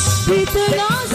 Awas. di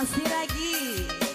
Assina aqui.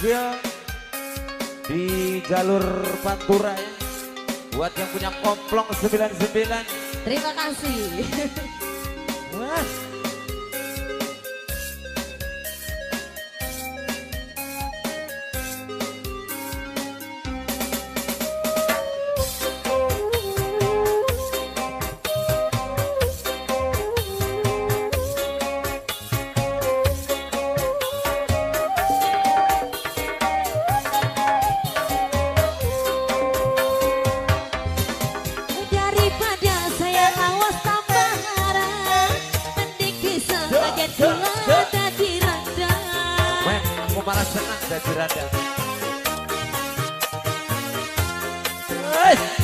mobil di jalur Pantura ya. Buat yang punya komplong 99. Terima kasih. ada. Hey!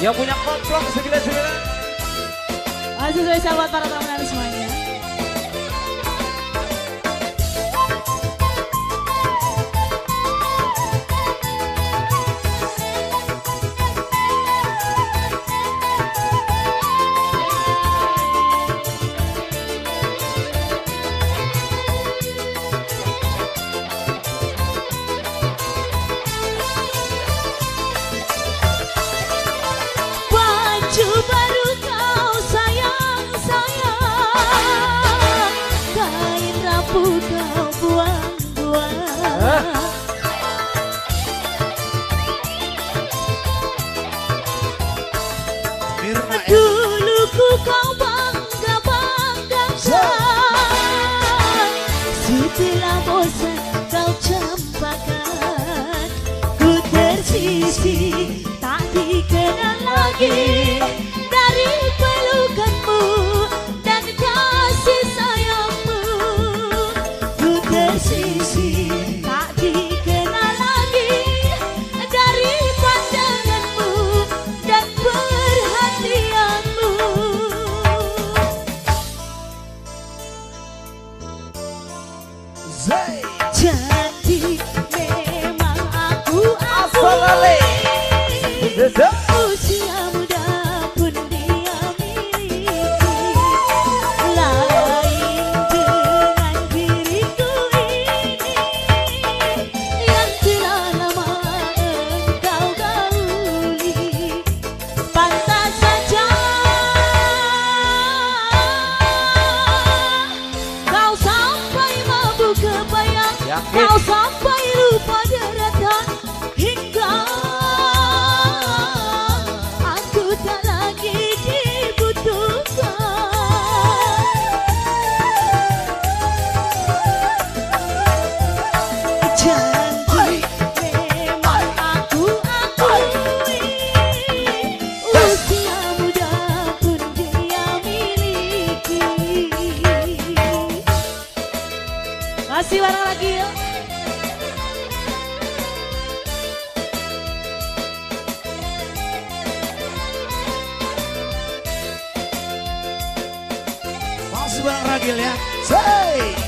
yang punya komplot segila-segila. Masih sudah sahabat para teman-teman semuanya. aqui. bareng Ragil ya. Say.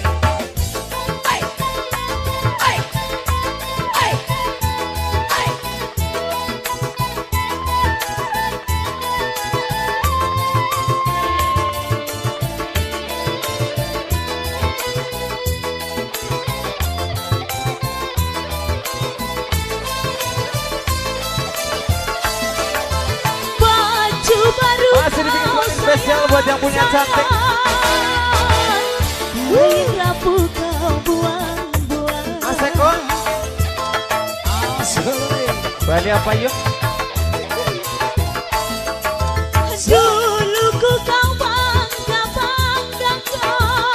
spesial buat yang punya cantik. Bali apa yuk? Dulu ku kau bangga bangga kau.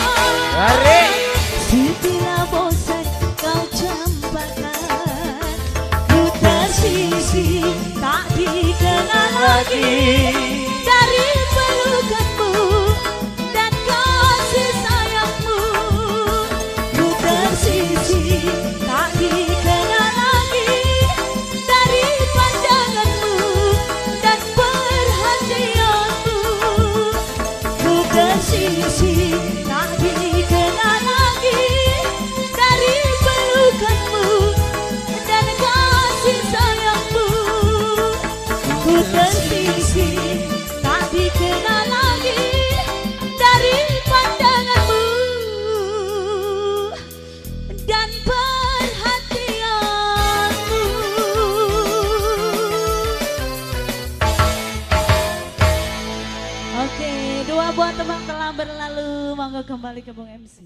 Hari. Bila bosan kau campakan, ku sisi tak dikenal lagi. kembali ke Bung MC.